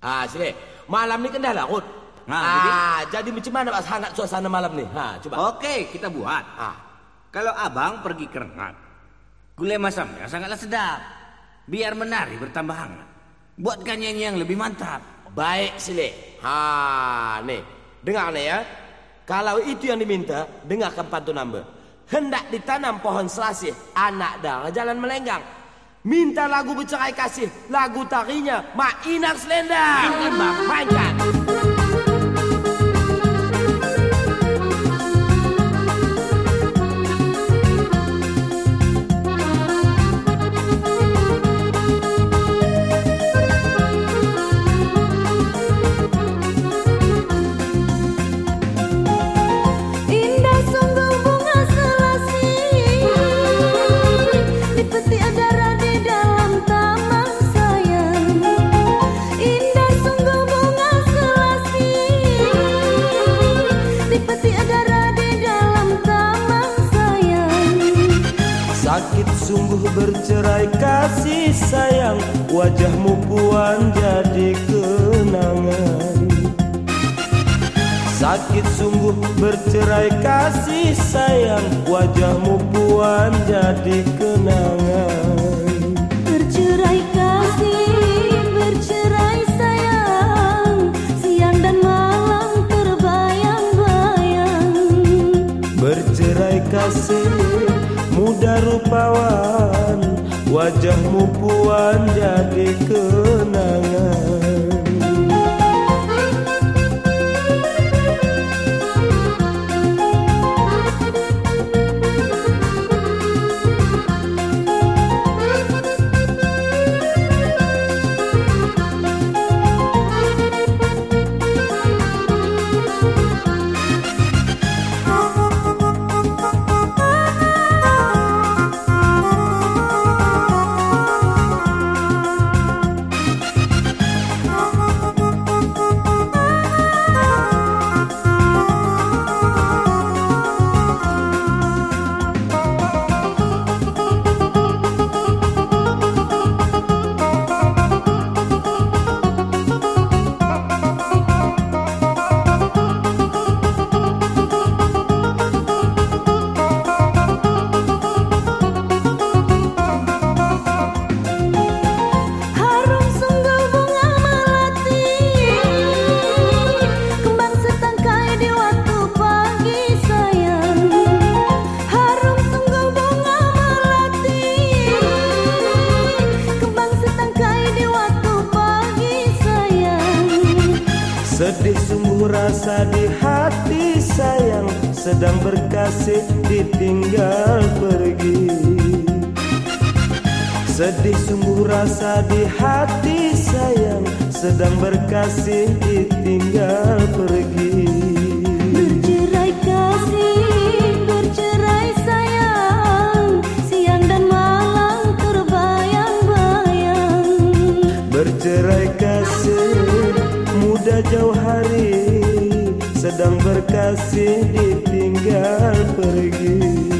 Ah, sini. Malam ni kan dah larut. Nah, ah, jadi? jadi? macam mana Pak hangat suasana malam ni? Ha, coba. Oke, kita buat. Ah. Kalau abang pergi ke rengat, gulai masamnya sangatlah sedap. Biar menari bertambah hangat. Buatkan nyanyi yang lebih mantap. Baik, Sile. Ha, nih. Dengar nih ya. Kalau itu yang diminta, dengarkan pantun nambah. Hendak ditanam pohon selasih, anak darah jalan melenggang. Minta lagu bercerai kasih, lagu tarinya Mak Inak Selendang. Mainkan, Bang. Mainkan. Di peti adara di dalam taman sayang. Sakit sungguh bercerai kasih sayang Wajahmu puan jadi kenangan. Sakit sungguh bercerai kasih sayang Wajahmu puan jadi kenangan Wajahmu puan jadi kenangan rasa di hati sayang Sedang berkasih ditinggal pergi. Sedih sungguh rasa di hati sayang Sedang berkasih ditinggal pergi berkasih ditinggal pergi.